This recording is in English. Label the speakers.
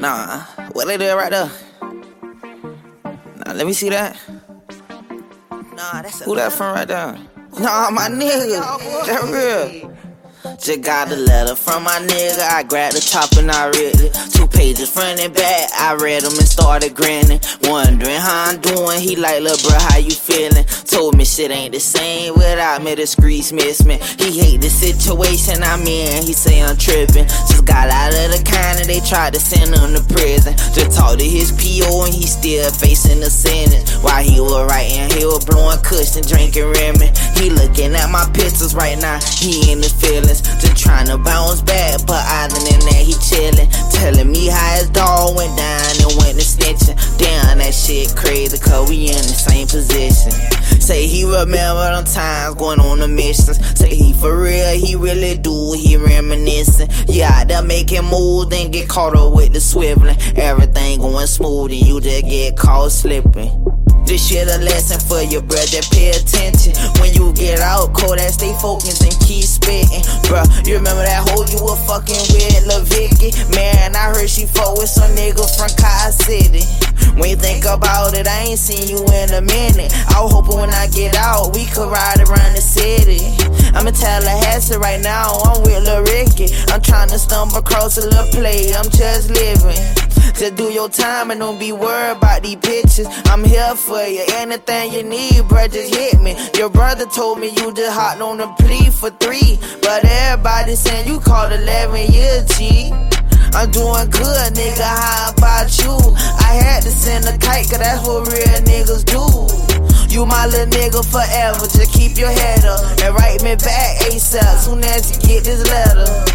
Speaker 1: Nah, what they do right there? Nah, let me see that. Nah, that's a. Who that from right there? Nah, my nigga. That real. Just got a letter from my nigga. I grabbed the top and I read it. Two pages front and back. I read them and started grinning. Wondering how I'm doing. He like, look, bro, how you feeling? Told me shit ain't the same without me. The streets miss me. He hate the situation I'm in. He say I'm tripping. Just got out of the kind they tried to send him to prison. Just talked to his PO and he still facing the sentence. While he and drinking Remy. He looking at my pictures right now. He in the feelings. Just trying to bounce back, but other than that, he chillin'. Telling me how his dog went down and went to snitching. Damn, that shit crazy, cause we in the same position. Say he remember them times going on the missions. Say he for real, he really do, he reminiscing. Yeah, out there making moves, then get caught up with the swiveling. Everything going smooth, and you just get caught slipping. This shit a lesson for you, brother. Pay attention when you get out cold. That stay focused and keep spitting, bruh. You remember that hoe you were fucking with, Lil Vicky? Man, I heard she fuck with some nigga from Kai City. When you think about it, I ain't seen you in a minute. I was hoping when I get out, we could ride around the city. I'm in Tallahassee right now, I'm with Lil Ricky. I'm trying to stumble across a little play, I'm just living. Just do your time and don't be worried about these pictures. I'm here for you. Anything you need, bruh, just hit me. Your brother told me you just hopped on the plea for three. But everybody saying you called 11 years, G. I'm doing good, nigga. How about you? I had to send a kite, cause that's what real niggas do. You my little nigga forever. Just keep your head up and write me back ASAP soon as you get this letter.